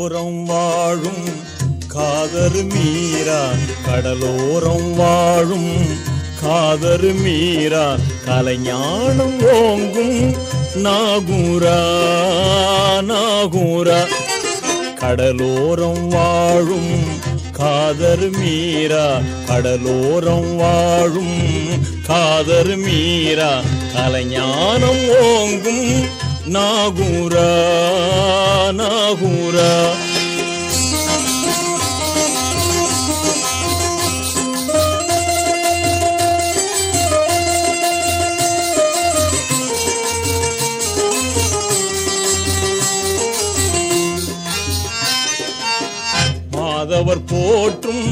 கடலோரம் வாழும் காதர் மீரா கடலோரம் வாழும் காதர் மீரா கலைஞானம் ஓங்கும் நாகூரா நாகூரா. கடலோரம் வாழும் காதர் மீரா கடலோரம் வாழும் காதர் மீரா கலைஞானம் ஓங்கும் நாகூரா நாகூரா. மாதவர் போற்றும்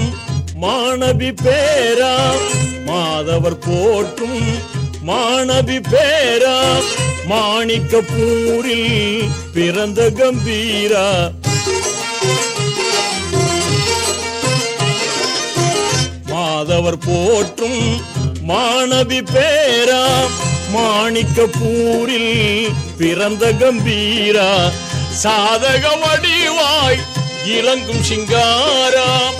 மாணவி பேரா மாதவர் போற்றும் மாணவி பேரா மாணிக்கப்பூரில் பிறந்த கம்பீரா. மாதவர் போற்றும் மாணவி பேரா மாணிக்கப்பூரில் பிறந்த கம்பீரா. சாதக வடிவாய் இளங்கும் சிங்காராம்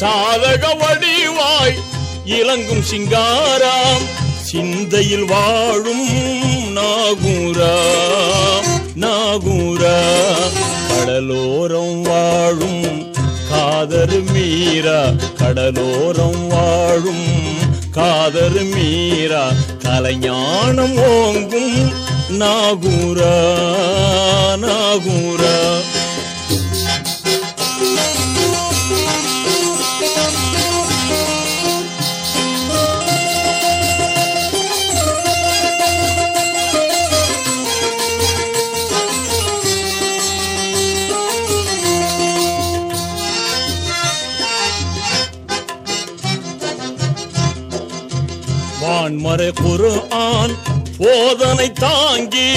சாதக வடிவாய் இளங்கும் சிங்காராம் சிந்தையில் வாழும் நாகூரா நாகூரா கடலோரம் வாழும் காதர் மீரா கடலோரம் வாழும் காதர் மீரா. கலைஞானம் ஓங்கும் நாகூரா நாகூரா. வான்மறை குரு ஆன் போதனை தாங்கி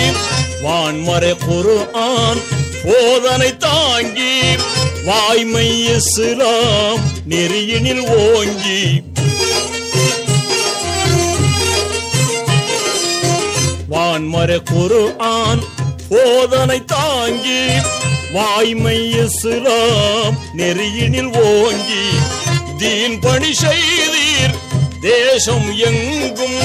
வான்மறை குரு ஆன் போதனை தாங்கி வாய்மை இஸ்லாம் நெறியினில் ஓங்கி வான்மறை குரு ஆன் போதனை தாங்கி வாய்மை இஸ்லாம் நெறியினில் ஓங்கி தீன் பணி செய்த தேசம் எங்கும்.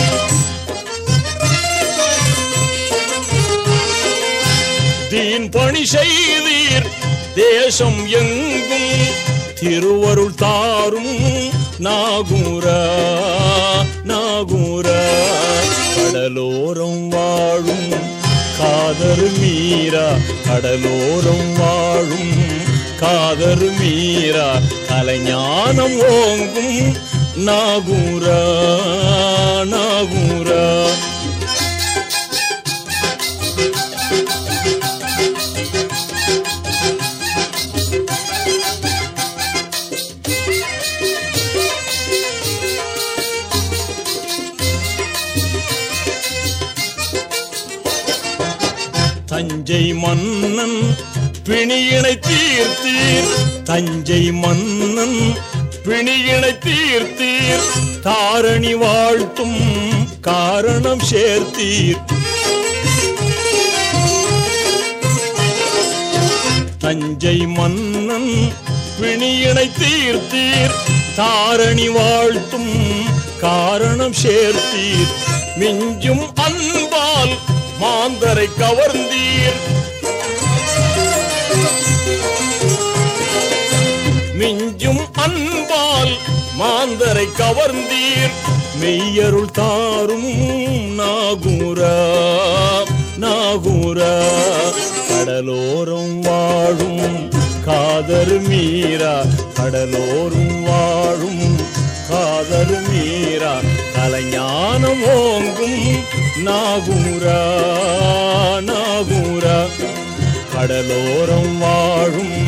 தீன் பணி செய்தீர் தேசம் எங்கும். திருவருள் தாரும் நாகூரா நாகூரா. கடலோரம் வாழும் காதர் மீரா கடலோரம் வாழும் காதர் மீரா. கலைஞானம் ஓங்கும் நாகூரா நாகூரா. தஞ்சை மன்னன் பிணியினை தீர்த்தீர். தஞ்சை மன்னன் பிணியினை தீர்த்தீர். தாரணி வாழ்த்தும் காரணம் சேர்த்தீர். தஞ்சை மன்னன் பிணியினை தீர்த்தீர். தாரணி வாழ்த்தும் காரணம் சேர்த்தீர். மிஞ்சும் அன்பால் மாந்தரை கவர்ந்தீர். அன்பால் மாந்தரை கவர்ந்தீர். மெய்யருள் தாரும் நாகூரா நாகூரா. கடலோரம் வாழும் காதர் மீரா கடலோரும் வாழும் காதர் மீரா. கலைஞானம் ஓங்கும் நாகூரா நாகூரா. கடலோரம் வாழும்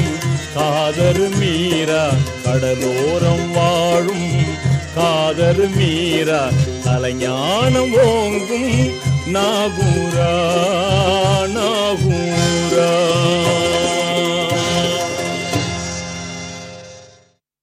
காதர் மீரா கடலோரம் வாழும். காதர் மீரா கலைஞானம் ஓங்கும். நாகூரா நாகூரா.